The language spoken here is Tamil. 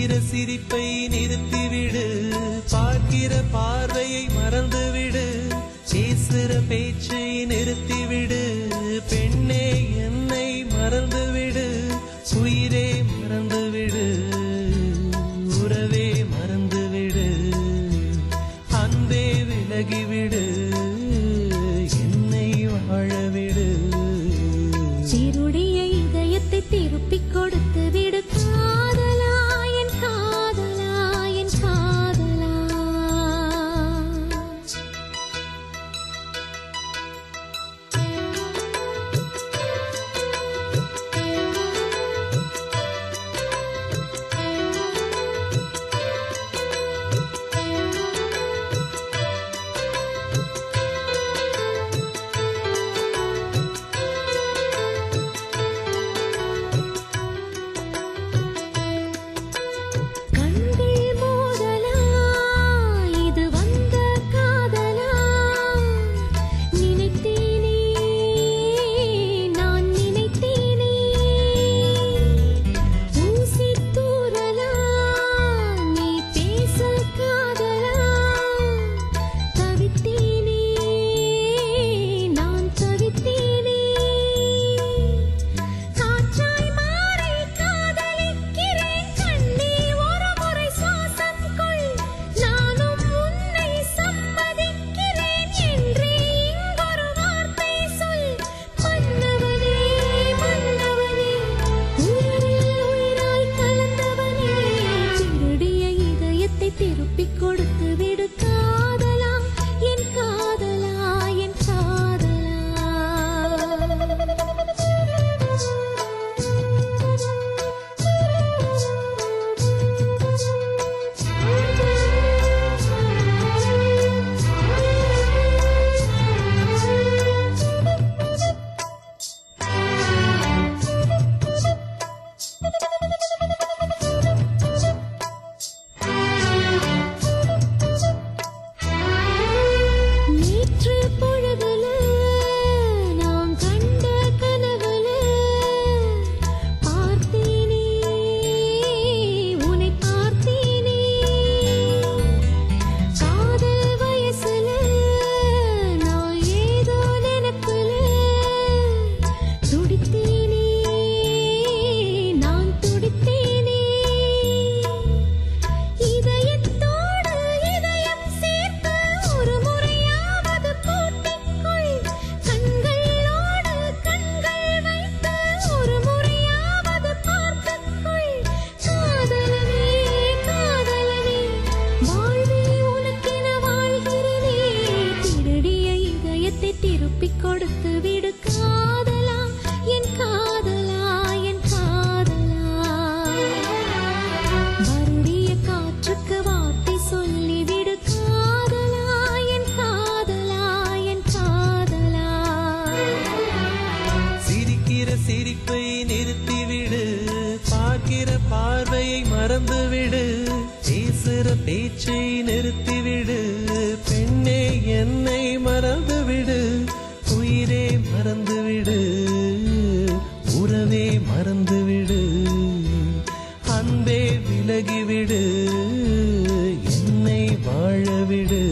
சிரிக்கிற சிரிப்பை நிறுத்திவிடு. பார்க்கிற பார்வையை மறந்துவிடு. பேசுற பேச்சை கொடுத்து விடு காதலா என் காதலா என் காதலா. மறுடிய காற்றுக்கு வார்த்தை சொல்லிவிடு காதலா என் காதலா என் காதலா. சிரிக்கிற சிரிப்பை நிறுத்திவிடு பார்க்கிற பார்வையை மறந்துவிடு பேசுற பேச்சை நிறுத்திவிடு பெண்ணே என்னை மறந்துவிடு உயிரே மறந்துவிடு உறவே மறந்துவிடு அன்பே விலகிவிடு என்னை வாழவிடு.